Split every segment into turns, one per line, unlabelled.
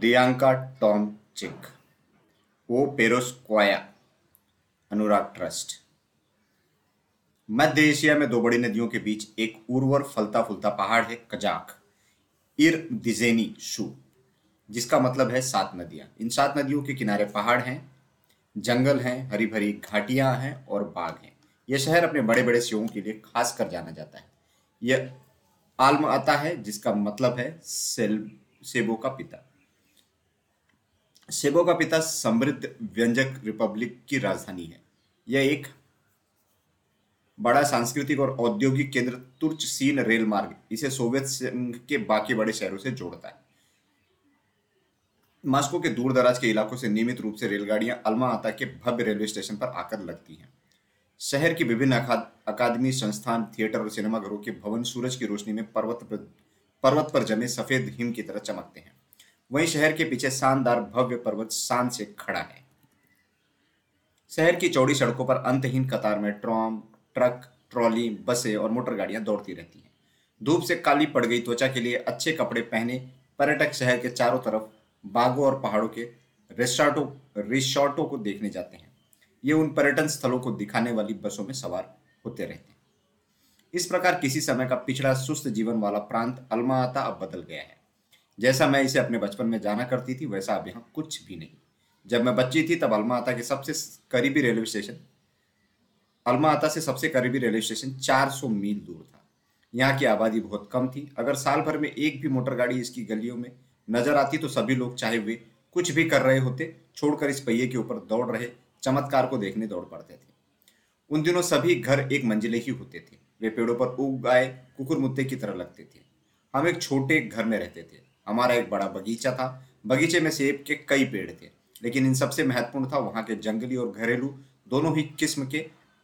दियांका Tom चिक वो पेरोस्क्वाया अनुराग trust मध्य Asia में दो बड़ी नदियों के बीच एक उर्वर फलता फूलता पहाड़ है, कजाक। इर दिजेनी शू, जिसका मतलब है सात नदियाँ। इन सात नदियों के किनारे पहाड़ हैं, जंगल हैं हरी भरी घाटियाँ हैं और बाग हैं। यह शहर अपने बड़े बड़े सेवों के लिए खास कर जाना जाता है। यह आलम आता है, जिसका मतलब है सेल, सेबो का पिता। सेबो का पिता समृद्ध व्यंजक रिपब्लिक की राजधानी है। यह एक बड़ा सांस्कृतिक और औद्योगिक केंद्र तुर्च सीन रेल मार्ग, इसे सोवियत संघ के बाकी बड़े शहरों से जोड़ता है। मास्को के दूर दराज के इलाकों से नियमित रूप से रेलगाड़ियाँ अल्मा आता के भव्य रेलवे स्टेशन पर आकर लगती हैं। शहर की विभिन्न अकादमी संस्थान, थिएटर और सिनेमाघरों के भवन सूरज की रोशनी में पर्वत पर पर्वत पर जमे सफ़ेद हिम की तरह चमकते हैं। वहीं शहर के पीछे शानदार भव्य पर्वत शान से खड़ा है। शहर की चौड़ी सड़कों पर अंतहीन कतार में ट्रॉम, ट्रक, ट्रॉली, बसें और मोटर गाड़ियाँ दौड़ती रहती हैं। धूप से काली पड़ गई त्वचा के लिए अच्छे कपड़े पहने पर्यटक शहर के चारों तरफ़ बागों और पहाड़ों के रिसोर्टों रिसोर्टों को देखने जाते हैं। ये उन पर्यटन स्थलों को दिखाने वाली बसों में सवार होते रहते हैं। इस प्रकार किसी समय का पिछड़ा सुस्त जीवन वाला प्रांत अल्माता अब बदल गया है। जैसा मैं इसे अपने बचपन में जाना करती थी, वैसा अब यहाँ कुछ भी नहीं। जब मैं बच्ची थी, तब अल्माता के सबसे करीबी रेलवे स्टेशन। अल्माता से सबसे करीबी रेलवे स्टेशन 400 मील दूर था। यहाँ की आबादी बहुत कम थी। अगर साल भर में एक भी मोटर गाड़ी इसकी गलियों में नज़र आती तो सभी लोग चाहे वे कुछ भी कर रहे होते, छोड़कर इस पहिए के ऊपर दौड़ रहे, चमत्कार को देखने दौड़ पड़ते थे। उन दिनों सभी घर एक मंजिले ही होते थे। वे पेड़ों पर उग आए कुकुर मुत्ते की तरह लगते थे। हम एक छोटे घर में रहते थे। हमारा एक बड़ा बगीचा था। बगीचे में सेब के कई पेड़ थे, लेकिन इन सबसे महत्वपूर्ण था वहाँ के जंगली और घरेलू, दोनों ही किस्म के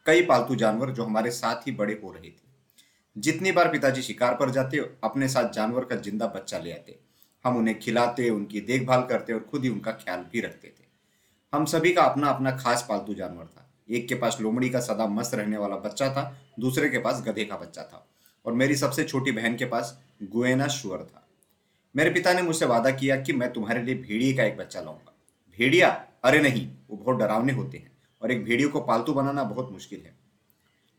कई पालतू जानवर जो हमारे साथ ही बड़े हो रहे थे। जितनी बार पिताजी शिकार पर जाते, अपने साथ जानवर का ज़िंदा बच्चा ले आते। हम उन्हें खिलाते, उनकी देखभाल करते और खुद ही उनका ख्याल भी रखते थे। हम सभी का अपना अपना खास पालतू जानवर था। एक के पास लोमड़ी का सदा मस्त रहने वाला बच्चा था, दूसरे के पास गधे का बच्चा था। और मेरी सबसे छोटी बहन के पास गुएना शुअर था। मेरे पिता ने मुझसे वादा किया कि मैं तुम्हारे लिए भेड़िए का एक बच्चा लाऊँगा। भेड़िया? अरे नहीं, वो बहुत डरावने होते हैं और एक भेड़ियों को पालतू बनाना बहुत मुश्किल है।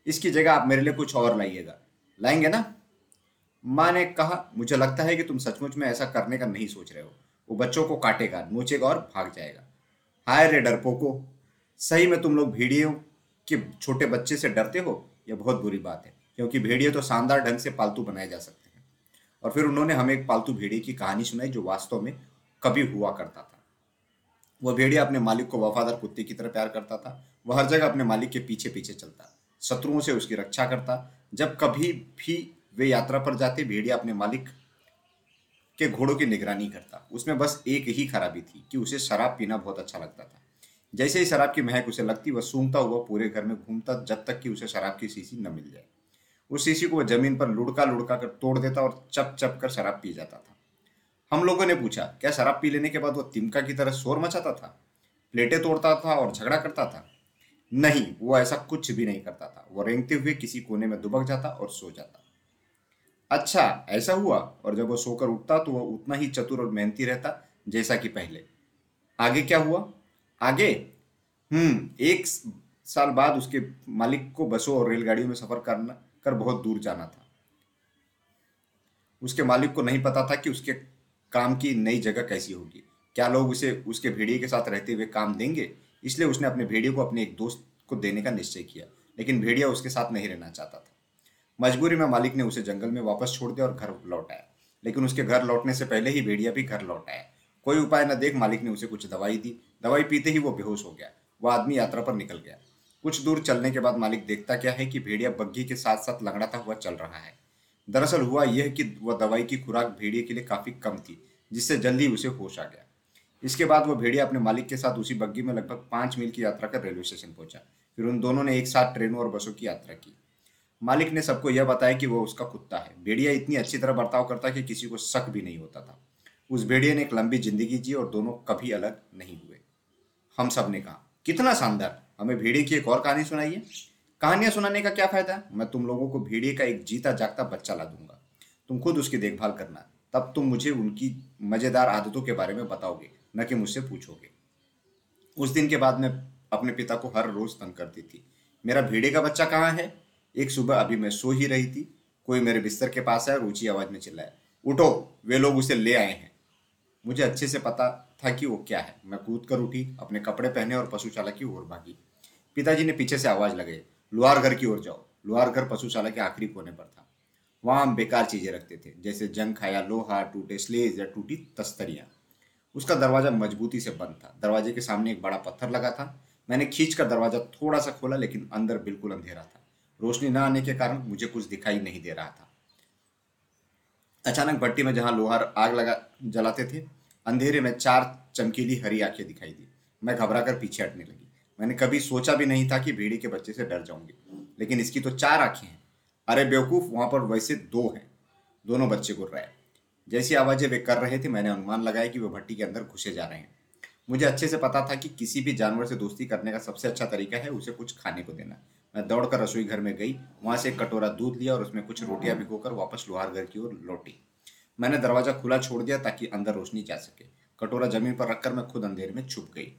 इसकी जगह आप मेरे लिए कुछ और लाइएगा। लाएँगे ना? माँ ने कहा, मुझे लगता है कि तुम सचमुच में ऐसा करने का नहीं सोच रहे हो। वो बच्चों को काटेगा, नोचेगा और भाग जाएगा। हाय रे डरपोको, सही में तुम लोग भेड़ियों के छोटे बच्चे से डरते हो? यह बहुत बुरी बात है, क्योंकि भेड़िए तो शानदार ढंग से पालतू बनाए जा सकते और फिर उन्होंने हमें एक पालतू भेड़िए की कहानी सुनाई जो वास्तव में कभी हुआ करता था। वह भेड़िया अपने मालिक को वफादार कुत्ते की तरह प्यार करता था। वह हर जगह अपने मालिक के पीछे पीछे चलता, शत्रुओं से उसकी रक्षा करता। जब कभी भी वे यात्रा पर जाते, भेड़िया अपने मालिक के घोड़ों की निगरानी करता। उसमें बस एक ही खराबी थी कि उसे शराब पीना बहुत अच्छा लगता था। जैसे ही शराब की महक उसे लगती, वह सूंघता हुआ पूरे घर में घूमता जब तक कि उसे शराब की शीशी न मिल जाए। उस शीशी को ज़मीन पर लुढ़का लुढ़का कर तोड़ देता और चप चप कर शराब पी जाता था। हम लोगों ने पूछा, क्या शराब पी लेने के बाद वह तिमका की तरह शोर मचाता था, प्लेटें तोड़ता था और झगड़ा करता था? नहीं, वो ऐसा कुछ भी नहीं करता था। वो रेंगते हुए किसी कोने में दुबक जाता और सो जाता। अच्छा ऐसा हुआ? और जब वो सोकर उठता तो वह उतना ही चतुर और मेहनती रहता जैसा कि पहले। आगे क्या हुआ? आगे? हम्म एक साल बाद उसके मालिक को बसों और रेलगाड़ियों में सफ़र करना कर बहुत दूर जाना था। उसके मालिक को नहीं पता था कि उसके काम की नई जगह कैसी होगी। क्या लोग उसे उसके भेड़िए के साथ रहते हुए काम देंगे? इसलिए उसने अपने भेड़िए को अपने एक दोस्त को देने का निश्चय किया, लेकिन भेड़िया उसके साथ नहीं रहना चाहता था। मजबूरी में मालिक ने उसे जंगल में वापस छोड़ दिया और घर लौट आया, लेकिन उसके घर लौटने से पहले ही भेड़िया भी घर लौट आया। कोई उपाय न देख मालिक ने उसे कुछ दवाई दी। दवाई पीते ही वो बेहोश हो गया। वह आदमी यात्रा पर निकल गया। कुछ दूर चलने के बाद मालिक देखता क्या है कि भेड़िया बग्घी के साथ साथ लंगड़ाता हुआ चल रहा है। दरअसल हुआ यह कि वह दवाई की खुराक भेड़िए के लिए काफ़ी कम थी, जिससे जल्दी उसे होश आ गया। इसके बाद वह भेड़िया अपने मालिक के साथ उसी बग्घी में लगभग पाँच मील की यात्रा कर रेलवे स्टेशन पहुँचा। फिर उन दोनों ने एक साथ ट्रेनों और बसों की यात्रा की। मालिक ने सबको यह बताया कि वह उसका कुत्ता है। भेड़िया इतनी अच्छी तरह बर्ताव करता कि किसी को शक भी नहीं होता था। उस भेड़िया ने एक लंबी ज़िंदगी जी और दोनों कभी अलग नहीं हुए। हम सबने कहा, कितना शानदार! हमें भेड़िए की एक और कहानी सुनाइए। कहानियाँ सुनाने का क्या फ़ायदा? मैं तुम लोगों को भेड़िए का एक जीता जागता बच्चा ला दूँगा। तुम खुद उसकी देखभाल करना। तब तुम मुझे उनकी मज़ेदार आदतों के बारे में बताओगे, न कि मुझसे पूछोगे। उस दिन के बाद मैं अपने पिता को हर रोज तंग करती थी। मेरा भेड़े का बच्चा कहाँ है? एक सुबह अभी मैं सो ही रही थी। कोई मेरे बिस्तर के पास आया और ऊँची आवाज़ में चिल्लाया, उठो, वे लोग उसे ले आए हैं। मुझे अच्छे से पता था कि वो क्या है? मैं कूद कर उठी, अपने कपड़े पहने और पशुशाला की ओर भागी। पिताजी ने पीछे से आवाज़ लगाई, लोहार घर की ओर जाओ। लोहार घर पशुशाला के आखिरी कोने पर था। वहाँ हम बेकार चीज़ें रखते थे, जैसे जंग खाया, लोहा टूटे, स्लेज या टूटी तस्तरियाँ। उसका दरवाज़ा मजबूती से बंद था। दरवाजे के सामने एक बड़ा पत्थर लगा था। मैंने खींच कर दरवाज़ा थोड़ा सा खोला, लेकिन अंदर बिल्कुल अंधेरा था। रोशनी न आने के कारण मुझे कुछ दिखाई नहीं दे रहा था। अचानक भट्टी में जहाँ लोहार आग लगा, जलाते थे अंधेरे में चार चमकीली हरी आँखें दिखाई दी। मैं घबरा कर पीछे हटने लगी। मैंने कभी सोचा भी नहीं था कि भेड़ी के बच्चे से डर जाऊँगी। लेकिन इसकी तो चार आँखें हैं। अरे, बेवकूफ़, वहाँ पर वैसे दो हैं। दोनों बच्चे गुर रहे जैसी आवाज़ें वे कर रहे थे, मैंने अनुमान लगाया कि वे भट्टी के अंदर घुसे जा रहे हैं। मुझे अच्छे से पता था कि किसी भी जानवर से दोस्ती करने का सबसे अच्छा तरीका है उसे कुछ खाने को देना। मैं दौड़कर रसोई घर में गई। वहाँ से एक कटोरा दूध लिया और उसमें कुछ रोटियाँ भिगोकर वापस लोहार घर की ओर लौटी। मैंने दरवाज़ा खुला छोड़ दिया ताकि अंदर रोशनी जा सके। कटोरा ज़मीन पर रखकर मैं खुद अंधेरे में छुप गई।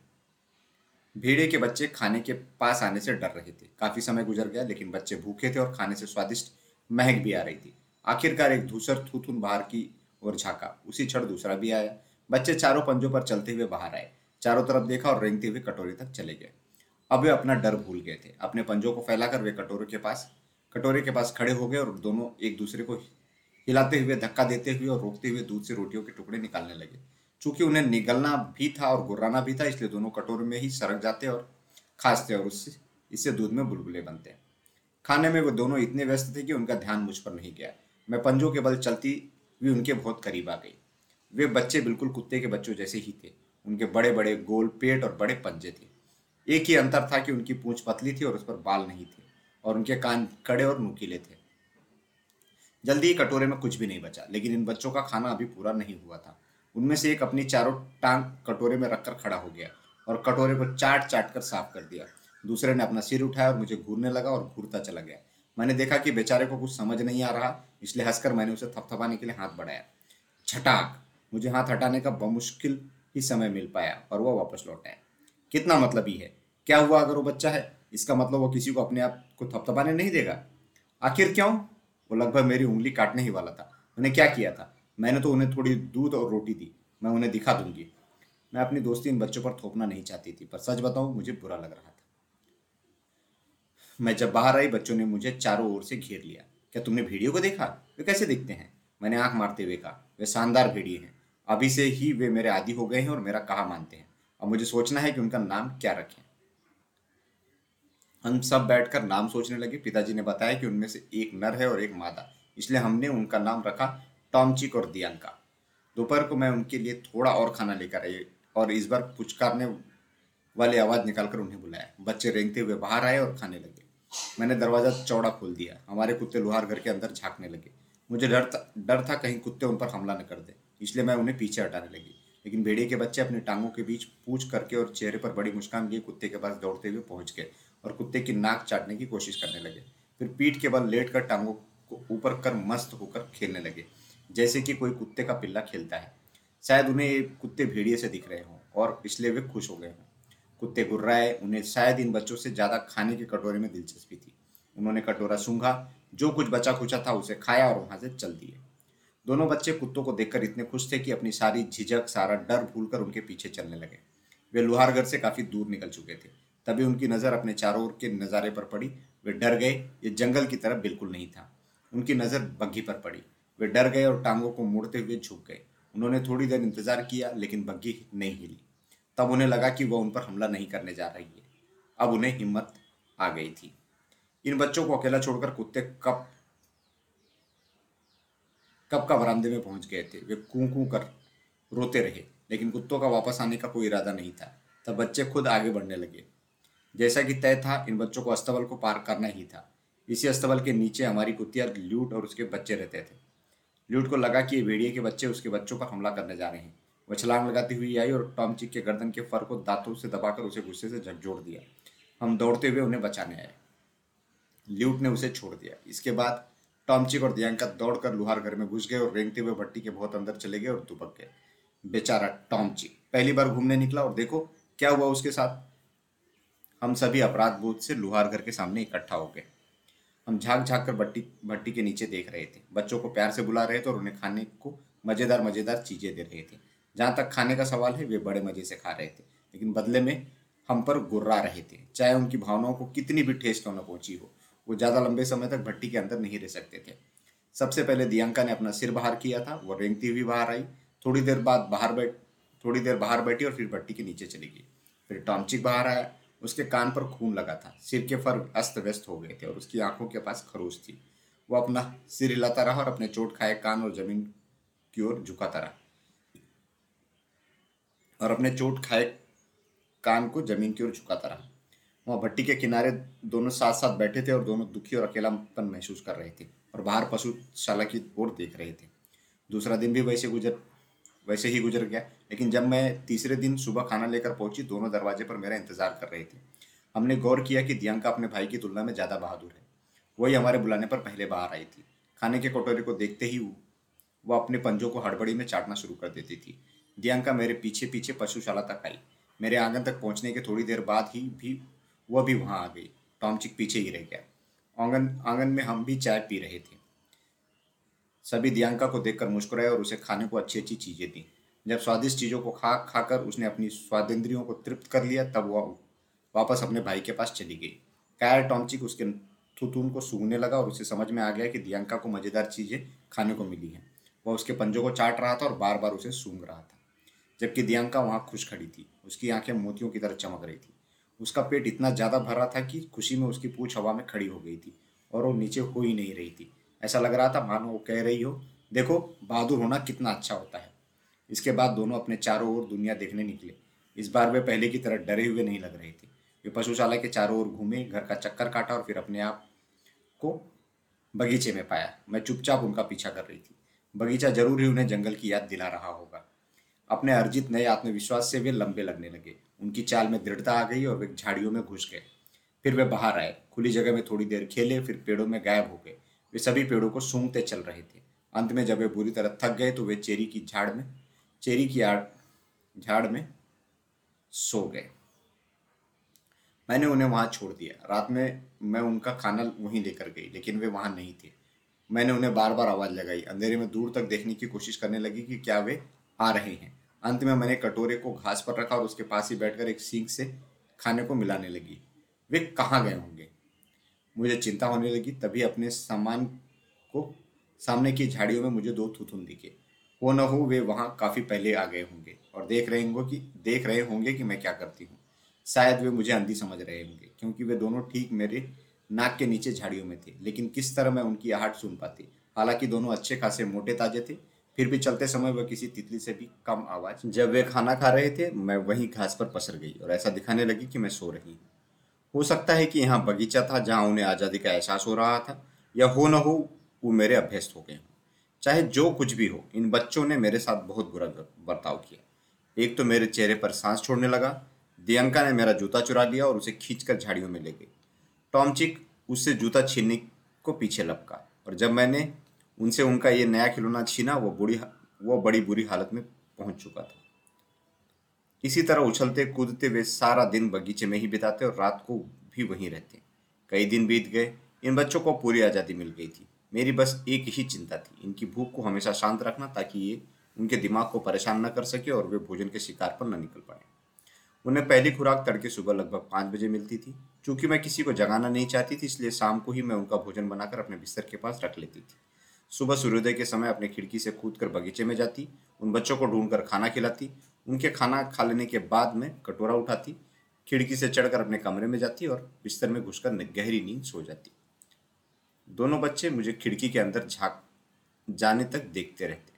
भेड़े के बच्चे खाने के पास आने से डर रहे थे। काफ़ी समय गुजर गया, लेकिन बच्चे भूखे थे और खाने से स्वादिष्ट महक भी आ रही थी। आखिरकार एक धूसर थूथुन बाहर की ओर झाका। उसी क्षण दूसरा भी आया। बच्चे चारों पंजों पर चलते हुए बाहर आए। चारों तरफ़ देखा और रेंगते हुए कटोरे तक चले गए। अब वे अपना डर भूल गए थे। अपने पंजों को फैलाकर वे कटोरे के पास, कटोरे के पास खड़े हो गए और दोनों एक दूसरे को हिलाते हुए, धक्का देते हुए और रोकते हुए दूध से रोटियों के टुकड़े निकालने लगे। चूँकि उन्हें निगलना भी था और गुर्राना भी था, इसलिए दोनों कटोरे में ही सरक जाते और खांसते और उससे, इससे दूध में बुलबुले बनते। खाने में वो दोनों इतने व्यस्त थे कि उनका ध्यान मुझ पर नहीं गया। मैं पंजों के बल चलती हुई उनके बहुत करीब आ गई। वे बच्चे बिल्कुल कुत्ते के बच्चों जैसे ही थे। उनके बड़े बड़े गोल पेट और बड़े पंजे थे। एक ही अंतर था कि उनकी पूंछ पतली थी और उस पर बाल नहीं थे और उनके कान कड़े और नुकीले थे। जल्दी ही कटोरे में कुछ भी नहीं बचा। लेकिन इन बच्चों का खाना अभी पूरा नहीं हुआ था। उनमें से एक अपनी चारों टांग कटोरे में रखकर खड़ा हो गया और कटोरे को चाट चाट कर साफ़ कर दिया। दूसरे ने अपना सिर उठाया और मुझे घूरने लगा और घूरता चला गया। मैंने देखा कि बेचारे को कुछ समझ नहीं आ रहा, इसलिए हंसकर मैंने उसे थपथपाने के लिए हाथ बढ़ाया। छटाक मुझे हाथ हटाने का बमुश्किल ही समय मिल पाया और वह वापस लौट आया। कितना मतलब ही है? क्या हुआ अगर वो बच्चा है? इसका मतलब वो किसी को अपने आप को थपथपाने नहीं देगा? आखिर क्यों? वो लगभग मेरी उंगली काटने ही वाला था। उन्हें क्या किया था? मैंने तो उन्हें थोड़ी दूध और रोटी दी। मैं उन्हें दिखा दूँगी। मैं अपनी दोस्ती इन बच्चों पर थोपना नहीं चाहती थी, पर सच बताऊँ, मुझे बुरा लग रहा था। मैं जब बाहर आई, बच्चों ने मुझे चारों ओर से घेर लिया। क्या तुमने वीडियो को देखा? वे कैसे दिखते हैं? मैंने आँख मारते हुए कहा, वे शानदार भेड़िए हैं। अभी से ही वे मेरे आदि हो गए हैं और मेरा कहा मानते हैं। अब मुझे सोचना है कि उनका नाम क्या रखें। हम सब बैठकर नाम सोचने लगे। पिताजी ने बताया कि उनमें से एक नर है और एक मादा। इसलिए हमने उनका नाम रखा टॉमचिक और दियांका। दोपहर को मैं उनके लिए थोड़ा और खाना लेकर आई और इस बार पुचकारने वाली आवाज़ निकालकर उन्हें बुलाया। बच्चे रेंगते हुए बाहर आए और खाने लगे। मैंने दरवाज़ा चौड़ा खोल दिया। हमारे कुत्ते लोहार घर के अंदर झांकने लगे। मुझे डर था डर था कहीं कुत्ते उन पर हमला न कर दे। इसलिए मैं उन्हें पीछे हटाने लगी। लेकिन भेड़िए के बच्चे अपने टांगों के बीच पूछ करके और चेहरे पर बड़ी मुस्कान लिए कुत्ते के पास दौड़ते हुए पहुँच गए। और कुत्ते की नाक चाटने की कोशिश करने लगे। फिर पीठ के बल लेट कर टांगों को ऊपर कर मस्त होकर खेलने लगे, जैसे कि कोई कुत्ते का पिल्ला खेलता है। शायद उन्हें कुत्ते भेड़िए से दिख रहे हों और इसलिए वे खुश हो गए हों। कुत्ते गुर्राए उन्हें शायद इन बच्चों से ज़्यादा खाने के कटोरे में दिलचस्पी थी। उन्होंने कटोरा सूंघा, जो कुछ बचा खुचा था उसे खाया और वहाँ से चल दिए। दोनों बच्चे कुत्तों को देखकर इतने खुश थे कि अपनी सारी झिझक, सारा डर भूलकर उनके पीछे चलने लगे। वे लोहारगढ़ से काफ़ी दूर निकल चुके थे। तभी उनकी नज़र अपने चारों ओर के नज़ारे पर पड़ी। वे डर गए। ये जंगल की तरफ़ बिल्कुल नहीं था। उनकी नज़र बग्घी पर पड़ी। वे डर गए और टांगों को मोड़ते हुए झुक गए। उन्होंने थोड़ी देर इंतज़ार किया, लेकिन बग्घी नहीं हिली। तब उन्हें लगा कि वह उन पर हमला नहीं करने जा रही है। अब उन्हें हिम्मत आ गई थी। इन बच्चों को अकेला छोड़कर कुत्ते कब कब का बरामदे में पहुँच गए थे? वे कू कू कर रोते रहे, लेकिन कुत्तों का वापस आने का कोई इरादा नहीं था। तब बच्चे खुद आगे बढ़ने लगे। जैसा कि तय था, इन बच्चों को अस्तबल को पार करना ही था। इसी अस्तबल के नीचे हमारी कुतिया ल्यूट और उसके बच्चे रहते थे। ल्यूट को लगा कि ये भेड़िए के बच्चे उसके बच्चों पर हमला करने जा रहे हैं। वह छलांग लगाती हुई आई और टॉम चिक के गर्दन के फर को दांतों से दबाकर उसे गुस्से से झकझोड़ दिया। हम दौड़ते हुए उन्हें बचाने आए। ल्यूट ने उसे छोड़ दिया। इसके बाद टॉमचिक और दियांका दौड़कर लुहार घर में घुस गए और रेंगते हुए भट्टी के बहुत अंदर चले गए और दुबक गए। बेचारा टॉमचिक पहली बार घूमने निकला और देखो, क्या हुआ उसके साथ? हम सभी अपराध बोध से लुहार घर के सामने इकट्ठा हो गए। हम झाक झाक कर भट्टी भट्टी के नीचे देख रहे थे। बच्चों को प्यार से बुला रहे थे और उन्हें खाने को मज़ेदार मज़ेदार चीज़ें दे रहे थे। जहाँ तक खाने का सवाल है, वे बड़े मज़े से खा रहे थे। लेकिन बदले में हम पर गुर्रा रहे थे। चाहे उनकी भावनाओं को कितनी भी ठेस क्यों न पहुँची हो, वो ज़्यादा लंबे समय तक भट्टी के अंदर नहीं रह सकते थे। सबसे पहले दियांका ने अपना सिर बाहर किया था, वो रेंगती हुई बाहर आई। थोड़ी देर बाद बाहर बैठ, थोड़ी देर बाहर बैठी और फिर भट्टी के नीचे चली गई। फिर टॉमचिक बाहर आया। उसके कान पर खून लगा था। सिर के फर अस्त व्यस्त हो गए थे और उसकी आँखों के पास खरोच थी। वो अपना सिर हिलाता रहा और अपने चोट खाए कान और ज़मीन की ओर झुकाता रहा। और अपने चोट खाए कान को ज़मीन की ओर झुकाता रहा। वहाँ भट्टी के किनारे दोनों साथ साथ बैठे थे और दोनों दुखी और अकेलापन महसूस कर रहे थे और बाहर पशुशाला की ओर देख रहे थे। दूसरा दिन भी वैसे गुजर, वैसे ही गुजर गया। लेकिन जब मैं तीसरे दिन सुबह खाना लेकर पहुँची, दोनों दरवाजे पर मेरा इंतज़ार कर रहे थे। हमने गौर किया कि दियांका अपने भाई की तुलना में ज़्यादा बहादुर है। वही हमारे बुलाने पर पहले बाहर आई थी। खाने के कटोरे को देखते ही वो अपने पंजों को हड़बड़ी में चाटना शुरू कर देती थी। दियांका मेरे पीछे पीछे पशुशाला तक आई। मेरे आँगन तक पहुँचने के थोड़ी देर बाद ही भी वह भी वहाँ आ गई। टॉमचिक पीछे ही रह गया। आँगन आँगन में हम भी चाय पी रहे थे। सभी दियांका को देखकर मुस्कुराए और उसे खाने को अच्छी अच्छी चीज़ें दी। जब स्वादिष्ट चीज़ों को खा, खाकर उसने अपनी स्वादेंद्रियों को तृप्त कर लिया, तब वह वापस अपने भाई के पास चली गई। कायर टॉमचिक उसके थुथुन को सूंघने लगा और उसे समझ में आ गया कि दियांका को मज़ेदार चीज़ें खाने को मिली हैं। वह उसके पंजों को चाट रहा था और बार बार उसे सूंघ रहा था, जबकि दियांका वहाँ खुश खड़ी थी। उसकी आँखें मोतियों की तरह चमक रही थी। उसका पेट इतना ज़्यादा भरा था कि खुशी में उसकी पूछ हवा में खड़ी हो गई थी और वो नीचे हो ही नहीं रही थी। ऐसा लग रहा था, मानो वो कह रही हो, देखो, बहादुर होना कितना अच्छा होता है। इसके बाद दोनों अपने चारों ओर दुनिया देखने निकले। इस बार वे पहले की तरह डरे हुए नहीं लग रहे थे। वे पशुशाला के चारों ओर घूमे, घर का चक्कर काटा और फिर अपने आप को बगीचे में पाया। मैं चुपचाप उनका पीछा कर रही थी। बगीचा ज़रूर ही उन्हें जंगल की याद दिला रहा होगा। अपने अर्जित नए आत्मविश्वास से वे लंबे लगने लगे। उनकी चाल में दृढ़ता आ गई और वे झाड़ियों में घुस गए। फिर वे बाहर आए। खुली जगह में थोड़ी देर खेले, फिर पेड़ों में गायब हो गए। वे सभी पेड़ों को सूंघते चल रहे थे। अंत में जब वे बुरी तरह थक गए तो वे चेरी की झाड़ में चेरी की आड़, झाड़ में सो गए। मैंने उन्हें वहाँ छोड़ दिया। रात में मैं उनका खाना वहीं लेकर गई, लेकिन वे वहाँ नहीं थे। मैंने उन्हें बार बार आवाज़ लगाई। अंधेरे में दूर तक देखने की कोशिश करने लगी कि क्या वे आ रहे हैं। अंत में मैंने कटोरे को घास पर रखा और उसके पास ही बैठकर एक सीख से खाने को मिलाने लगी। वे कहाँ गए होंगे? मुझे चिंता होने लगी। तभी अपने सामान को सामने की झाड़ियों में मुझे दो थुथुन दिखे। वो न हो, वे वहाँ काफ़ी पहले आ गए होंगे और देख रहे होंगे कि, देख रहे होंगे कि मैं क्या करती हूँ। शायद वे मुझे अंधी समझ रहे होंगे, क्योंकि वे दोनों ठीक मेरे नाक के नीचे झाड़ियों में थे, लेकिन किस तरह मैं उनकी आहट सुन पाती। हालाँकि दोनों अच्छे खासे मोटे ताजे थे, फिर भी चलते समय वह किसी तितली से भी कम आवाज़, जब वे खाना खा रहे थे, मैं वहीं घास पर पसर गई और ऐसा दिखाने लगी कि मैं सो रही हूँ। हो सकता है कि यहाँ बगीचा था जहाँ उन्हें आज़ादी का एहसास हो रहा था, या हो न हो, वो मेरे अभ्यस्त हो गए हों। चाहे जो कुछ भी हो, इन बच्चों ने मेरे साथ बहुत बुरा बर्ताव किया। एक तो मेरे चेहरे पर सांस छोड़ने लगा, दियंका ने मेरा जूता चुरा लिया और उसे खींचकर झाड़ियों में ले गई। टॉमचिक उससे जूता छीनने को पीछे लपका और जब मैंने उनसे उनका ये नया खिलौना छीना, वो बुरी वो बड़ी बुरी हालत में पहुँच चुका था। इसी तरह उछलते कूदते वे सारा दिन बगीचे में ही बिताते और रात को भी वहीं रहते। कई दिन बीत गए, इन बच्चों को पूरी आज़ादी मिल गई थी। मेरी बस एक ही चिंता थी, इनकी भूख को हमेशा शांत रखना ताकि ये उनके दिमाग को परेशान न कर सके और वे भोजन के शिकार पर न निकल पाए उन्हें पहली खुराक तड़के सुबह लगभग पाँच बजे मिलती थी। चूँकि मैं किसी को जगाना नहीं चाहती थी, इसलिए शाम को ही मैं उनका भोजन बनाकर अपने बिस्तर के पास रख लेती थी। सुबह सूर्योदय के समय अपने खिड़की से कूद कर बगीचे में जाती, उन बच्चों को ढूंढकर खाना खिलाती, उनके खाना खा लेने के बाद में कटोरा उठाती, खिड़की से चढ़कर अपने कमरे में जाती और बिस्तर में घुसकर गहरी नींद सो जाती। दोनों बच्चे मुझे खिड़की के अंदर झाँक जाने तक देखते रहते।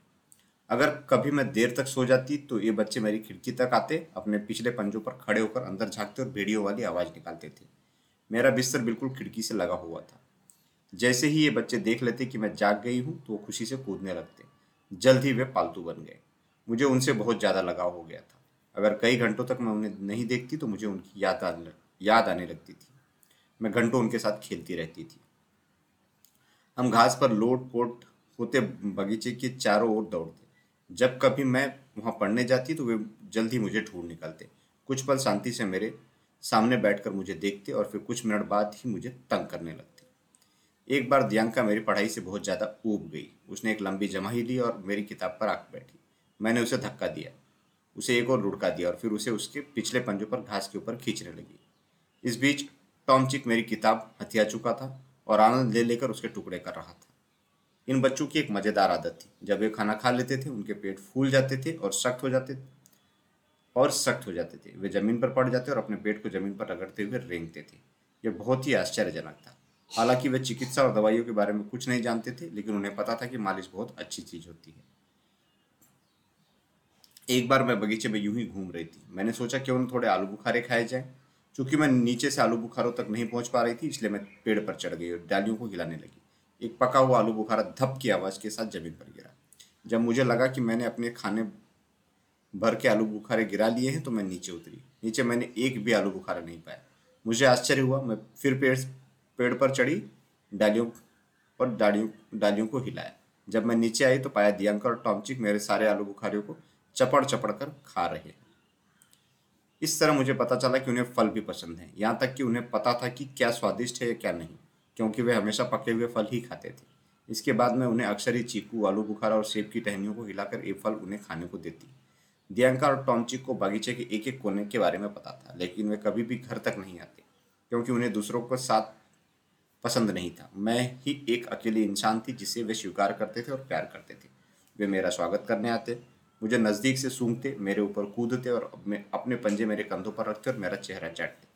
अगर कभी मैं देर तक सो जाती तो ये बच्चे मेरी खिड़की तक आते, अपने पिछले पंजों पर खड़े होकर अंदर झाँकते और भेड़ियों वाली आवाज़ निकालते थे। मेरा बिस्तर बिल्कुल खिड़की से लगा हुआ था। जैसे ही ये बच्चे देख लेते कि मैं जाग गई हूँ तो वो खुशी से कूदने लगते। जल्द ही वे पालतू बन गए। मुझे उनसे बहुत ज़्यादा लगाव हो गया था। अगर कई घंटों तक मैं उन्हें नहीं देखती तो मुझे उनकी याद आने याद आने लगती थी। मैं घंटों उनके साथ खेलती रहती थी। हम घास पर लोट पोट होते बगीचे के चारों ओर दौड़ते। जब कभी मैं वहाँ पढ़ने जाती तो वे जल्दी मुझे ढूंढ निकलते। कुछ पल शांति से मेरे सामने बैठकर मुझे देखते और फिर कुछ मिनट बाद ही मुझे तंग करने लगते। एक बार दियांका मेरी पढ़ाई से बहुत ज़्यादा ऊब गई। उसने एक लंबी जमाही ली और मेरी किताब पर आकर बैठी। मैंने उसे धक्का दिया, उसे एक और लुढ़का दिया और फिर उसे उसके पिछले पंजों पर घास के ऊपर खींचने लगी। इस बीच टॉम चिक मेरी किताब हथिया चुका था। और आनंद ले लेकर उसके टुकड़े कर रहा था। इन बच्चों की एक मज़ेदार आदत थी। जब वे खाना खा लेते थे, उनके पेट फूल जाते थे और सख्त हो जाते और सख्त हो जाते थे। वे ज़मीन पर पड़ जाते और अपने पेट को ज़मीन पर रगड़ते हुए रेंगते थे। यह बहुत ही आश्चर्यजनक था। हालाँकि वे चिकित्सा और दवाइयों के बारे में कुछ नहीं जानते थे, लेकिन उन्हें पता था कि मालिश बहुत अच्छी चीज़ होती है। एक बार मैं बगीचे में यूँ ही घूम रही थी। मैंने सोचा, क्यों न थोड़े आलू बुखारे खाए जाए? चूँकि मैं नीचे से आलू बुखारों तक नहीं पहुँच पा रही थी, इसलिए मैं पेड़ पर चढ़ गई और डालियों को हिलाने लगी। एक पका हुआ आलू बुखारा धप की आवाज़ के साथ ज़मीन पर गिरा। जब मुझे लगा कि मैंने अपने खाने भर के आलू बुखारे गिरा लिए हैं तो मैं नीचे उतरी। नीचे मैंने एक भी आलू बुखारा नहीं पाया। मुझे आश्चर्य हुआ, मैं फिर पेड़ पेड़ पर चढ़ी, डालियों और डालियों डालियों को हिलाया। जब मैं नीचे आई तो पाया दियांकर और टॉमचिक मेरे सारे आलू बुखारियों को चपड़ चपड़ कर खा रहे इस तरह मुझे पता चला कि उन्हें फल भी पसंद है। यहाँ तक कि उन्हें पता था कि क्या स्वादिष्ट है या क्या नहीं, क्योंकि वे हमेशा पके हुए फल ही खाते थे। इसके बाद मैं उन्हें अक्सर ही चीकू, आलू बुखारा और सेब की टहनियों को हिलाकर एक फल उन्हें खाने को देती। दियांका और टॉमचिक को बागीचे के एक एक कोने के बारे में पता था, लेकिन वे कभी भी घर तक नहीं आते, क्योंकि उन्हें दूसरों को साथ पसंद नहीं था। मैं ही एक अकेली इंसान थी जिसे वे स्वीकार करते थे और प्यार करते थे। वे मेरा स्वागत करने आते मुझे नज़दीक से सूंघते, मेरे ऊपर कूदते और अपने पंजे मेरे कंधों पर रखते और मेरा चेहरा चाटते।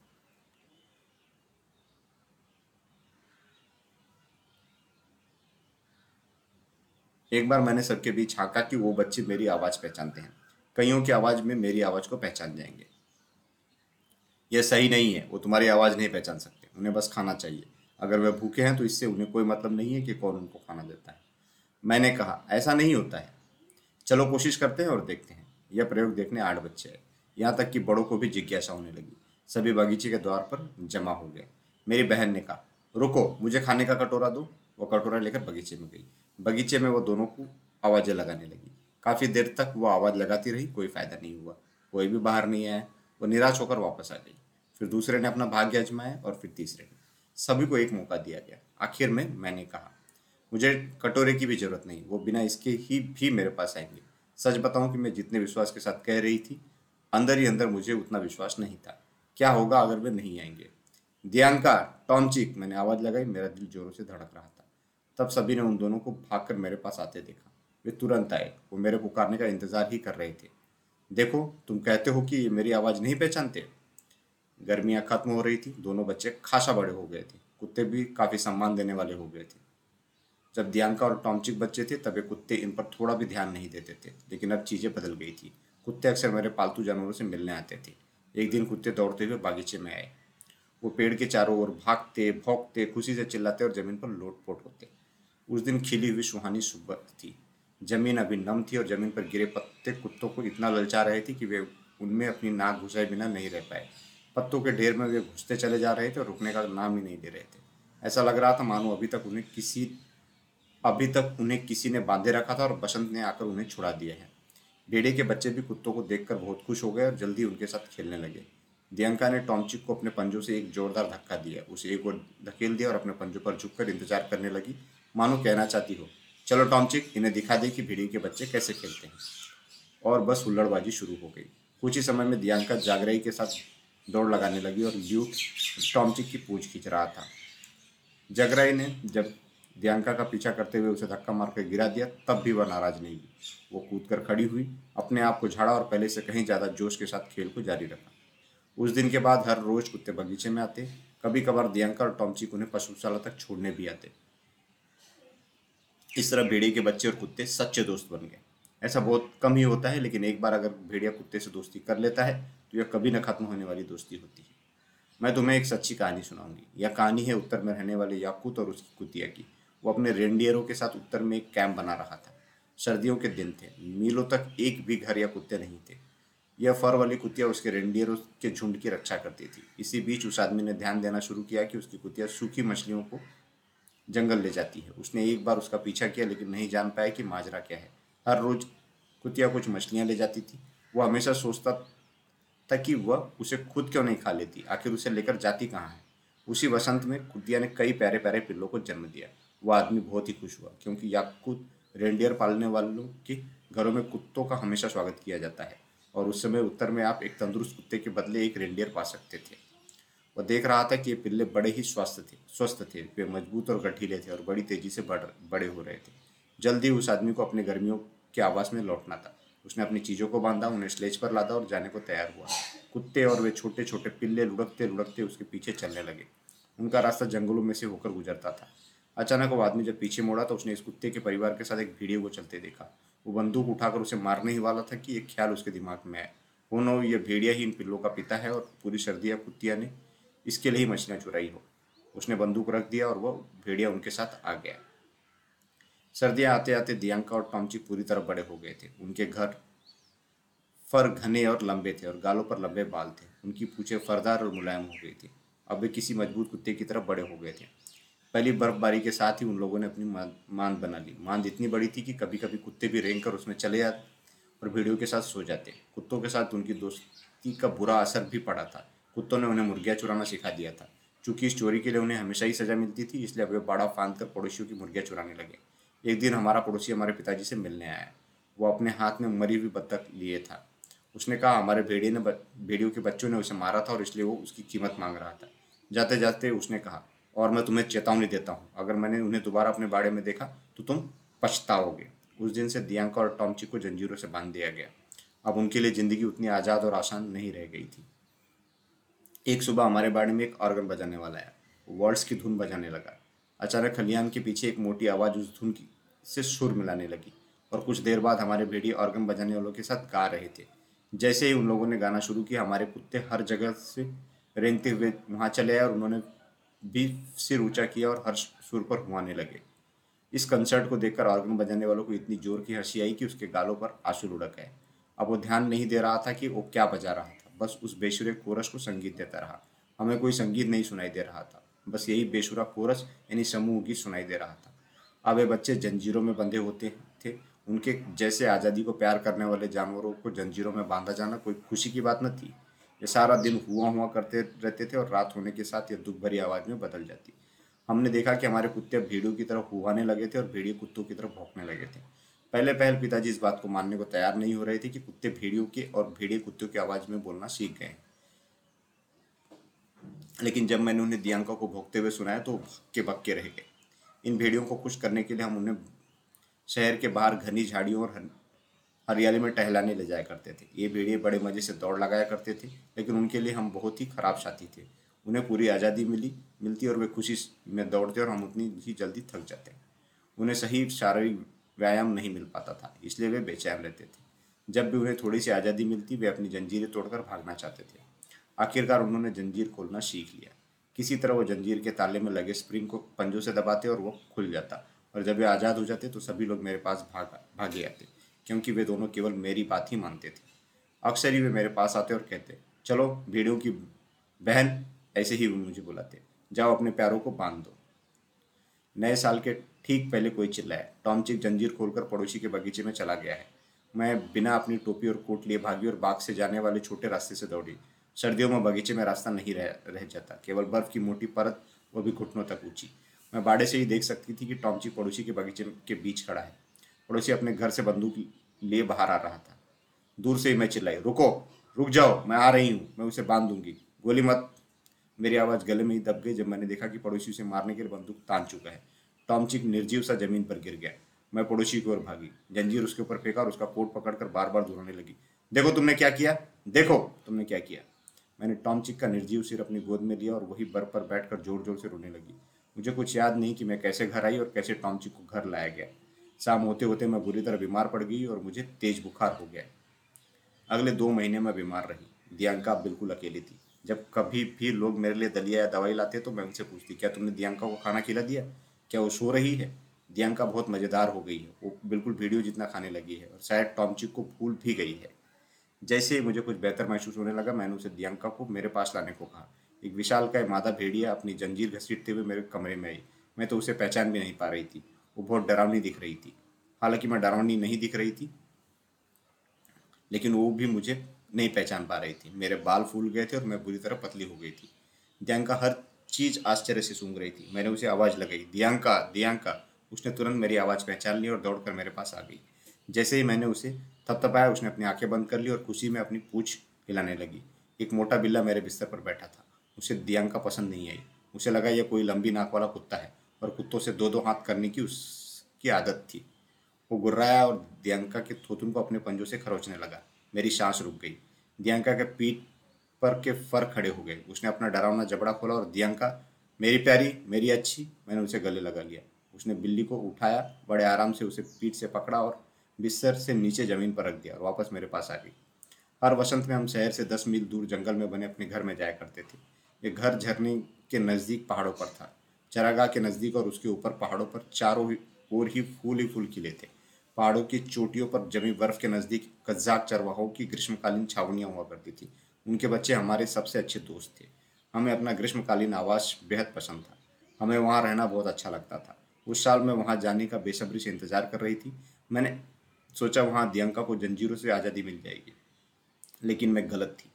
एक बार मैंने सबके बीच झांका कि वो बच्चे मेरी आवाज़ पहचानते हैं। कईयों की आवाज़ में मेरी आवाज़ को पहचान जाएँगे। यह सही नहीं है, वो तुम्हारी आवाज़ नहीं पहचान सकते, उन्हें बस खाना चाहिए। अगर वे भूखे हैं तो इससे उन्हें कोई मतलब नहीं है कि कौन उनको खाना देता है। मैंने कहा, ऐसा नहीं होता है। चलो कोशिश करते हैं और देखते हैं। यह प्रयोग देखने आठ बच्चे हैं यहाँ तक कि बड़ों को भी जिज्ञासा होने लगी। सभी बगीचे के द्वार पर जमा हो गए। मेरी बहन ने कहा, रुको, मुझे खाने का कटोरा दो। वो कटोरा लेकर बगीचे में गई। बगीचे में वो दोनों को आवाज़ें लगाने लगी। काफ़ी देर तक वो आवाज़ लगाती रही, कोई फ़ायदा नहीं हुआ। कोई भी बाहर नहीं आया। वो निराश होकर वापस आ गई। फिर दूसरे ने अपना भाग्य अजमाया और फिर तीसरे ने। सभी को एक मौका दिया गया। आखिर में मैंने कहा मुझे कटोरे की भी ज़रूरत नहीं, वो बिना इसके ही भी मेरे पास आएँगे। सच बताऊँ कि मैं जितने विश्वास के साथ कह रही थी, अंदर ही अंदर मुझे उतना विश्वास नहीं था। क्या होगा अगर वे नहीं आएँगे? दियांका, टॉमचिक, मैंने आवाज़ लगाई, मेरा दिल जोरों से धड़क रहा था। तब सभी ने उन दोनों को भागकर मेरे पास आते देखा। वे तुरंत आए, वो मेरे पुकारने का इंतज़ार ही कर रहे थे। देखो, तुम कहते हो कि ये मेरी आवाज़ नहीं पहचानते? गर्मियाँ खत्म हो रही थी, दोनों बच्चे खासा बड़े हो गए थे। कुत्ते भी काफ़ी सम्मान देने वाले हो गए थे। जब दियांका और टॉमचिक बच्चे थे, तब ये कुत्ते इन पर थोड़ा भी ध्यान नहीं देते थे, लेकिन अब चीज़ें बदल गई थी। कुत्ते अक्सर मेरे पालतू जानवरों से मिलने आते थे। एक दिन कुत्ते दौड़ते हुए बागीचे में आए। वो पेड़ के चारों ओर भागते, भौंकते, खुशी से चिल्लाते और ज़मीन पर लोटपोट होते। उस दिन खिली हुई सुहानी सुबह थी। ज़मीन अभी नम थी और ज़मीन पर गिरे पत्ते कुत्तों को इतना ललचा रहे थे कि वे उनमें अपनी नाक घुसाए बिना नहीं रह पाए। पत्तों के ढेर में वे घुसते चले जा रहे थे और रुकने का नाम ही नहीं दे रहे थे। ऐसा लग रहा था, मानो अभी तक उन्हें किसी अभी तक उन्हें किसी ने बांधे रखा था और बसंत ने आकर उन्हें छुड़ा दिया है। भेड़े के बच्चे भी कुत्तों को देखकर बहुत खुश हो गए और जल्दी उनके साथ खेलने लगे। दियंका ने टॉमचिक को अपने पंजों से एक जोरदार धक्का दिया। उसे एक और धकेल दिया और अपने पंजों पर झुककर इंतज़ार करने लगी। मानो कहना चाहती हो, चलो टॉमचिक, इन्हें दिखा दे कि भिड़ी के बच्चे कैसे खेलते हैं। और बस हुल्लड़बाजी शुरू हो गई। कुछ ही समय में दियांका जागरई के साथ दौड़ लगाने लगी और ल्यूट टॉमचिक की पूछ खींच रहा था। जगराई ने जब दियांका का पीछा करते हुए उसे धक्का मारकर गिरा दिया, तब भी वह नाराज़ नहीं हुई। वो कूद कर खड़ी हुई, अपने आप को झाड़ा और पहले से कहीं ज़्यादा जोश के साथ खेल को जारी रखा। उस दिन के बाद हर रोज कुत्ते बगीचे में आते कभी कभार दियांका और टॉमचिक उन्हें पशुशाला तक छोड़ने भी आते। इस तरह भेड़िए के बच्चे और कुत्ते सच्चे दोस्त बन गए। ऐसा बहुत कम ही होता है, लेकिन एक बार अगर भेड़िया कुत्ते से दोस्ती कर लेता है तो यह कभी न खत्म होने वाली दोस्ती होती है। मैं तुम्हें एक सच्ची कहानी सुनाऊँगी। यह कहानी है उत्तर में रहने वाले याकूत और उसकी कुतिया की। वो अपने रेंडियरों के साथ उत्तर में एक कैंप बना रहा था। सर्दियों के दिन थे। मीलों तक एक भी घर या कुत्ते नहीं थे। यह फर वाली कुतिया उसके रेंडियरों के झुंड की रक्षा करती थी। इसी बीच उस आदमी ने ध्यान देना शुरू किया कि उसकी कुतिया सूखी मछलियों को जंगल ले जाती है। उसने एक बार उसका पीछा किया, लेकिन नहीं जान पाया कि माजरा क्या है। हर रोज कुतिया कुछ मछलियाँ ले जाती थी। वह हमेशा सोचता था कि वह उसे खुद क्यों नहीं खा लेती? आखिर उसे लेकर जाती कहाँ है? उसी वसंत में कुतिया ने कई प्यारे प्यारे पिल्लों को जन्म दिया। वह आदमी बहुत ही खुश हुआ, क्योंकि याकूत रेंडियर पालने वालों के घरों में कुत्तों का हमेशा स्वागत किया जाता है। और उस समय उत्तर में आप एक तंदुरुस्त कुत्ते के बदले एक रेंडियर पा सकते थे। वह देख रहा था कि ये पिल्ले बड़े ही स्वस्थ थे स्वस्थ थे, वे मज़बूत और गठीले थे और बड़ी तेज़ी से बढ़, बड़े हो रहे थे। जल्दी उस आदमी को अपने गर्मियों के आवास में लौटना था। उसने अपनी चीज़ों को बांधा, उन्हें स्लेज पर लादा और जाने को तैयार हुआ। कुत्ते और वे छोटे छोटे पिल्ले लुढ़कते लुढ़कते उसके पीछे चलने लगे। उनका रास्ता जंगलों में से होकर गुजरता था। अचानक वो आदमी जब पीछे मोड़ा तो उसने इस कुत्ते के परिवार के साथ एक वीडियो को चलते देखा। वो बंदूक उठाकर उसे मारने ही वाला था कि एक ख्याल उसके दिमाग में आया हो नो, ये भेड़िया ही इन पिल्लों का पिता है और पूरी सर्दियाँ कुत्तिया ने। इसके लिए ही मछलियाँ चुराई हो। उसने बंदूक रख दिया और वह भेड़िया उनके साथ आ गया। सर्दियाँ आते आते दियांका और टॉमची पूरी तरह बड़े हो गए थे। उनके घर फर घने और लंबे थे और गालों पर लंबे बाल थे। उनकी पूछे फरदार और मुलायम हो गई थी। अब वे किसी मज़बूत कुत्ते की तरफ़ बड़े हो गए थे। पहली बर्फबारी के साथ ही उन लोगों ने अपनी मांद बना ली। मांद इतनी बड़ी थी कि कभी कभी कुत्ते भी रेंग कर उसमें चले जाते और भेड़ियों के साथ सो जाते। कुत्तों के साथ उनकी दोस्ती का बुरा असर भी पड़ा था। कुत्तों ने उन्हें मुर्गियाँ चुराना सिखा दिया था। चूँकि इस चोरी के लिए उन्हें हमेशा ही सजा मिलती थी, इसलिए वे बड़ा फांद कर पड़ोसियों की मुर्गियाँ चुराने लगे। एक दिन हमारा पड़ोसी हमारे पिताजी से मिलने आया। वो अपने हाथ में मरी हुई बत्तख लिए था। उसने कहा, हमारे भेड़िए ने भेड़ियों के बच्चों ने उसे मारा था और इसलिए वो उसकी कीमत मांग रहा था। जाते जाते उसने कहा और मैं तुम्हें चेतावनी देता हूँ। अगर मैंने उन्हें दोबारा अपने बाड़े में देखा तो तुम पछताओगे। उस दिन से दियांका और टॉमची को जंजीरों से बाँध दिया गया। अब उनके लिए ज़िंदगी उतनी आज़ाद और आसान नहीं रह गई थी। एक सुबह हमारे बाड़े में एक ऑर्गन बजाने वाला आया। वर्ड्स की धुन बजाने लगा। अचानक खलियान के पीछे एक मोटी आवाज़ उस धुन की से सुर मिलाने लगी और कुछ देर बाद हमारे भेड़िए ऑर्गन बजाने वालों के साथ गा रहे थे। जैसे ही उन लोगों ने गाना शुरू किया, हमारे कुत्ते हर जगह से रेंगते हुए वहाँ चले आए और उन्होंने भी सिर ऊँचा किया और हर सुर पर हुआने लगे। इस कंसर्ट को देखकर ऑर्गन बजाने वालों को इतनी ज़ोर की हँसी आई कि उसके गालों पर आँसू लुढ़क गए। अब वो ध्यान नहीं दे रहा था कि वो क्या बजा रहा था। बस उस बेशुरे कोरस को संगीत देता रहा। हमें कोई संगीत नहीं सुनाई दे रहा था। बस यही बेशुरा कोरस, यानी समूह गीत सुनाई दे रहा था। अब वे बच्चे जंजीरों में बंधे होते थे। उनके जैसे आज़ादी को प्यार करने वाले जानवरों को जंजीरों में बांधा जाना कोई खुशी की बात न थी। ये सारा दिन हुआ हुआ करते रहते थे और रात होने के साथ ये दुख भरी आवाज़ में बदल जाती। हमने देखा कि हमारे कुत्ते भेड़ियों की तरफ़ हुआने लगे थे और भेड़िए कुत्तों की तरफ़ भौंकने लगे थे। पहले पहल पिताजी इस बात को मानने को तैयार नहीं हो रहे थे कि कुत्ते भेड़ियों के और भेड़िए कुत्तों की आवाज़ में बोलना सीख गए। लेकिन जब मैंने उन्हें दियांका को भोगते हुए सुनाया तो भक्के भक्के रह गए। इन भेड़ियों को खुश करने के लिए हम उन्हें शहर के बाहर घनी झाड़ियों और हरियाली में टहलाने ले जाया करते थे। ये भेड़िए बड़े मज़े से दौड़ लगाया करते थे, लेकिन उनके लिए हम बहुत ही खराब साथी थे। उन्हें पूरी आज़ादी मिली, मिलती और वे खुशी में दौड़ते और हम उतनी ही जल्दी थक जाते। उन्हें सही शारीरिक व्यायाम नहीं मिल पाता था, इसलिए वे बेचैन रहते थे। जब भी उन्हें थोड़ी सी आज़ादी मिलती, वे अपनी जंजीरें तोड़कर भागना चाहते थे। आखिरकार उन्होंने जंजीर खोलना सीख लिया। किसी तरह वो जंजीर के ताले में लगे स्प्रिंग को पंजों से दबाते और वो खुल जाता, और जब वे आज़ाद हो जाते तो सभी लोग मेरे पास भाग, भागे आते। क्योंकि वे दोनों केवल मेरी बात ही मानते थे। अक्सर ही वे मेरे पास आते और कहते, चलो, भेड़ियों की बहन ऐसे ही मुझे बुलाते। जाओ, अपने प्यारों को बाँध दो। नए साल के ठीक पहले कोई चिल्लाया टॉम चिक जंजीर खोलकर पड़ोसी के बगीचे में चला गया है। मैं बिना अपनी टोपी और कोट लिए भागी और बाग से जाने वाले छोटे रास्ते से दौड़ी। सर्दियों में बगीचे में रास्ता नहीं रह रह जाता। केवल बर्फ़ की मोटी परत, वो भी घुटनों तक ऊँची। मैं बाड़े से ही देख सकती थी कि टॉमची पड़ोसी के बगीचे के बीच खड़ा है। पड़ोसी अपने घर से बंदूक लिए बाहर आ रहा था। दूर से ही मैं चिल्लाई, रुको, रुक जाओ, मैं आ रही हूँ, मैं उसे बाँध दूँगी। गोली मत। मेरी आवाज़ गले में ही दब गई जब मैंने देखा कि पड़ोसी उसे मारने के लिए बंदूक तान चुका है। टॉमचिक निर्जीव सा ज़मीन पर गिर गया। मैं पड़ोसी की ओर भागी। जंजीर उसके ऊपर फेंका और उसका कोट पकड़कर बार बार दुराने लगी। देखो, तुमने क्या किया? देखो, तुमने क्या किया? मैंने टॉमचिक का निर्जीव सिर अपनी गोद में लिया और वही बर्फ़ पर बैठकर ज़ोर ज़ोर से रोने लगी। मुझे कुछ याद नहीं कि मैं कैसे घर आई और कैसे टॉमचिक को घर लाया गया। शाम होते होते मैं बुरी तरह बीमार पड़ गई और मुझे तेज बुखार हो गया। अगले दो महीने में बीमार रही। दियांका बिल्कुल अकेली थी। जब कभी भी लोग मेरे लिए दलिया या दवाई लाते तो मैं उनसे पूछती, क्या तुमने दियांका को खाना खिला दिया? क्या वो सो रही है? दियांका बहुत मज़ेदार हो गई है। वो बिल्कुल वीडियो जितना खाने लगी है और शायद टॉमचिक को भूल भी गई है। जैसे ही मुझे कुछ बेहतर महसूस होने लगा, मैंने उसे दियांका को मेरे पास लाने को कहा। एक विशाल का मादा भेड़िया अपनी जंजीर घसीटते हुए मेरे कमरे में आई। मैं तो उसे पहचान भी नहीं पा रही थी। वो बहुत डरावनी दिख रही थी। हालाँकि मैं डरावनी नहीं दिख रही थी, लेकिन वो भी मुझे नहीं पहचान पा रही थी। मेरे बाल फूल गए थे और मैं बुरी तरह पतली हो गई थी। दियांका हर चीज़ आश्चर्य से सूंघ रही थी। मैंने उसे आवाज़ लगाई, दियांका दियांका। उसने तुरंत मेरी आवाज़ पहचान ली और दौड़कर मेरे पास आ गई। जैसे ही मैंने उसे थपथपाया, उसने अपनी आँखें बंद कर ली और खुशी में अपनी पूछ हिलाने लगी। एक मोटा बिल्ला मेरे बिस्तर पर बैठा था। उसे दियांका पसंद नहीं आई। उसे लगा, यह कोई लंबी नाक वाला कुत्ता है। और कुत्तों से दो दो हाथ करने की उसकी आदत थी। वो गुर्राया और दियांका के थोतुन को अपने पंजों से खरोचने लगा। मेरी सांस रुक गई। दियांका के पीठ पर के फर खड़े हो गए। उसने अपना डरावना जबड़ा खोला और दियांका, मेरी प्यारी, मेरी अच्छी। मैंने उसे गले लगा लिया। उसने बिल्ली को उठाया, बड़े आराम से उसे पीठ से पकड़ा और बिस्तर से नीचे ज़मीन पर रख दिया और वापस मेरे पास आ गई। हर वसंत में हम शहर से दस मील दूर जंगल में बने अपने घर में जाया करते थे। ये घर झरने के नज़दीक पहाड़ों पर था। चरागाह के नज़दीक और उसके ऊपर पहाड़ों पर चारों ओर ही फूल ही फूल खिले थे। पहाड़ों की चोटियों पर जमी बर्फ़ के नज़दीक कज्जाक चरवाहों की ग्रीष्मकालीन छावनियाँ हुआ करती थी। उनके बच्चे हमारे सबसे अच्छे दोस्त थे। हमें अपना ग्रीष्मकालीन आवास बेहद पसंद था। हमें वहाँ रहना बहुत अच्छा लगता था। उस साल मैं वहाँ जाने का बेसब्री से इंतज़ार कर रही थी। मैंने सोचा वहाँ दियंका को जंजीरों से आज़ादी मिल जाएगी, लेकिन मैं गलत थी।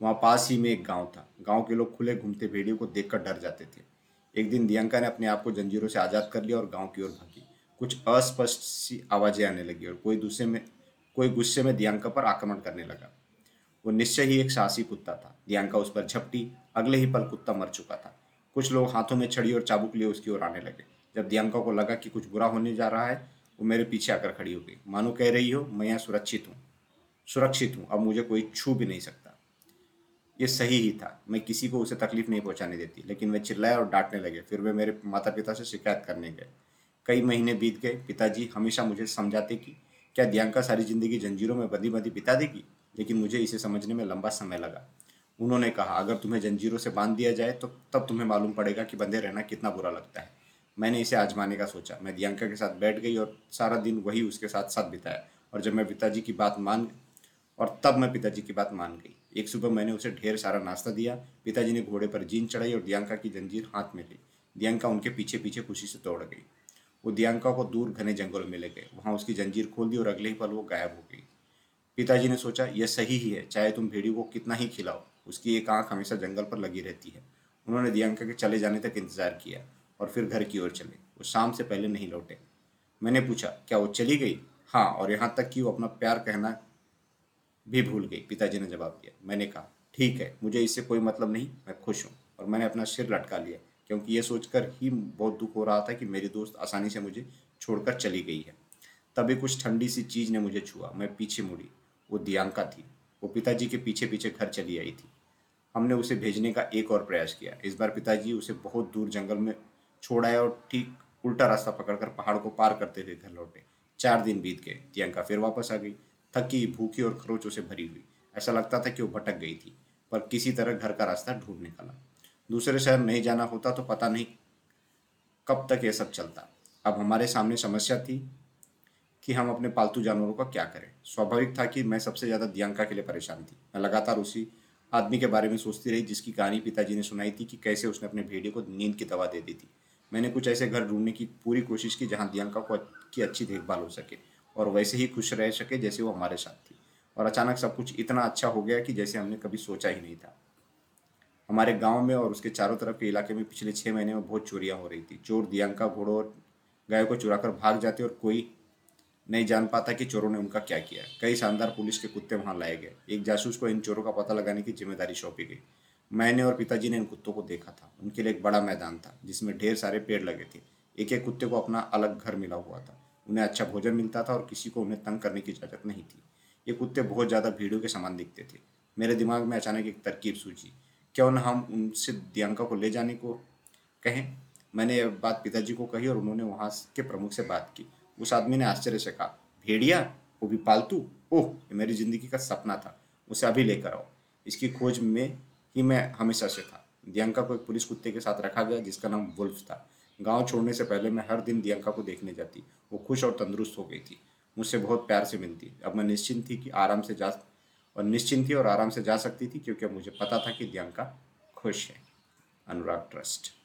वहाँ पास ही में एक गाँव था। गाँव के लोग खुले घूमते भेड़ियों को देखकर डर जाते थे। एक दिन दियंका ने अपने आप को जंजीरों से आज़ाद कर लिया और गाँव की ओर भागी। कुछ अस्पष्ट सी आवाज़ें आने लगी और कोई दूसरे में, कोई गुस्से में दियांका पर आक्रमण करने लगा। वो निश्चय ही एक साहसी कुत्ता था। दियांका उस पर झपटी, अगले ही पल कुत्ता मर चुका था। कुछ लोग हाथों में छड़ी और चाबुक लिए उसकी ओर आने लगे। जब दियांका को लगा कि कुछ बुरा होने जा रहा है, वो मेरे पीछे आकर खड़ी हो गई। मानो कह रही हो, मैं यहाँ सुरक्षित हूँ। सुरक्षित हूँ। अब मुझे कोई छू भी नहीं सकता। ये सही ही था। मैं किसी को उसे तकलीफ़ नहीं पहुँचाने देती, लेकिन वे चिल्लाए और डांटने लगे। फिर वे मेरे माता पिता से शिकायत करने गए। कई महीने बीत गए। पिताजी हमेशा मुझे समझाते कि, क्या दियांका सारी ज़िंदगी जंजीरों में बंदी बंदी बिता देगी? लेकिन मुझे इसे समझने में लंबा समय लगा। उन्होंने कहा, अगर तुम्हें जंजीरों से बाँध दिया जाए तो तब तुम्हें मालूम पड़ेगा कि बंधे रहना कितना बुरा लगता है। मैंने इसे आजमाने का सोचा। मैं दियांका के साथ बैठ गई और सारा दिन वही उसके साथ साथ बिताया। और जब मैं पिताजी की बात मान और तब मैं पिताजी की बात मान गई। एक सुबह मैंने उसे ढेर सारा नाश्ता दिया, पिताजी ने घोड़े पर जीन चढ़ाई और दियांका की जंजीर हाथ में ली। दियांका उनके पीछे पीछे खुशी से दौड़ गई। वो दियांका को दूर घने जंगल में ले गए। वहाँ उसकी जंजीर खोल दी और अगले ही पल वो गायब हो गई। पिताजी ने सोचा, यह सही ही है, चाहे तुम भेड़ी को कितना ही खिलाओ। उसकी एक आँख हमेशा जंगल पर लगी रहती है। उन्होंने दियांका के चले जाने तक इंतज़ार किया और फिर घर की ओर चले। वो शाम से पहले नहीं लौटे। मैंने पूछा, क्या वो चली गई? हाँ और यहाँ तक कि वो अपना प्यार कहना भी भूल गई, पिताजी ने जवाब दिया। मैंने कहा, ठीक है, मुझे इससे कोई मतलब नहीं, मैं खुश हूँ। और मैंने अपना सिर लटका लिया, क्योंकि ये सोचकर ही बहुत दुख हो रहा था कि मेरी दोस्त आसानी से मुझे छोड़कर चली गई है। तभी कुछ ठंडी सी चीज़ ने मुझे छुआ, मैं पीछे मुड़ी। वो दियांका थी। वो पिताजी के पीछे पीछे घर चली आई थी। हमने उसे भेजने का एक और प्रयास किया। इस बार पिताजी उसे बहुत दूर जंगल में छोड़ आए और ठीक उल्टा रास्ता पकड़कर पहाड़ को पार करते हुए घर लौटे। चार दिन बीत गए, दियांका फिर वापस आ गई। थकी भूखी और खरोचों से भरी हुई। ऐसा लगता था कि वो भटक गई थी, पर किसी तरह घर का रास्ता ढूंढ निकाला। दूसरे शहर नहीं जाना होता तो पता नहीं कब तक ये सब चलता। अब हमारे सामने समस्या थी कि हम अपने पालतू जानवरों का क्या करें। स्वाभाविक था कि मैं सबसे ज़्यादा दियांका के लिए परेशान थी। मैं लगातार उसी आदमी के बारे में सोचती रही, जिसकी कहानी पिताजी ने सुनाई थी कि कैसे उसने अपने भेड़िए को नींद की दवा दे दी थी। मैंने कुछ ऐसे घर ढूँढने की पूरी कोशिश की जहाँ दियांका को की अच्छी देखभाल हो सके। और वैसे ही खुश रह सके जैसे वो हमारे साथ थी। और अचानक सब कुछ इतना अच्छा हो गया कि जैसे हमने कभी सोचा ही नहीं था। हमारे गाँव में और उसके चारों तरफ़ के इलाके में पिछले छः महीने में बहुत चोरियाँ हो रही थी। चोर दियांका, घोड़ों और गायों को चुराकर भाग जाते और कोई नहीं जान पाता कि चोरों ने उनका क्या किया। कई शानदार पुलिस के कुत्ते वहाँ लाए गए। एक जासूस को इन चोरों का पता लगाने की ज़िम्मेदारी सौंपी गई। मैंने और पिताजी ने इन कुत्तों को देखा था। उनके लिए एक बड़ा मैदान था, जिसमें ढेर सारे पेड़ लगे थे। एक एक कुत्ते को अपना अलग घर मिला हुआ था। उन्हें अच्छा भोजन मिलता था और किसी को उन्हें तंग करने की इजाज़त नहीं थी। ये कुत्ते बहुत ज़्यादा भीड़ों के समान दिखते थे। मेरे दिमाग में अचानक एक तरकीब सूझी। क्यों न हम उनसे दियांका को ले जाने को कहें? मैंने यह बात पिताजी को कही और उन्होंने वहाँ के प्रमुख से बात की। उस आदमी ने आश्चर्य से कहा, भेड़िया, वो भी पालतू? ओह, ये मेरी ज़िंदगी का सपना था। उसे अभी लेकर आओ। इसकी खोज में ही मैं हमेशा से था। दियांका को एक पुलिस कुत्ते के साथ रखा गया जिसका नाम वुल्फ था। गाँव छोड़ने से पहले मैं हर दिन दियंका को देखने जाती। वो खुश और तंदुरुस्त हो गई थी। मुझसे बहुत प्यार से मिलती। अब मैं निश्चिंत थी कि आराम से जा और निश्चिंत थी और आराम से जा सकती थी, क्योंकि मुझे पता था कि दियंका खुश है। अनुराग ट्रस्ट।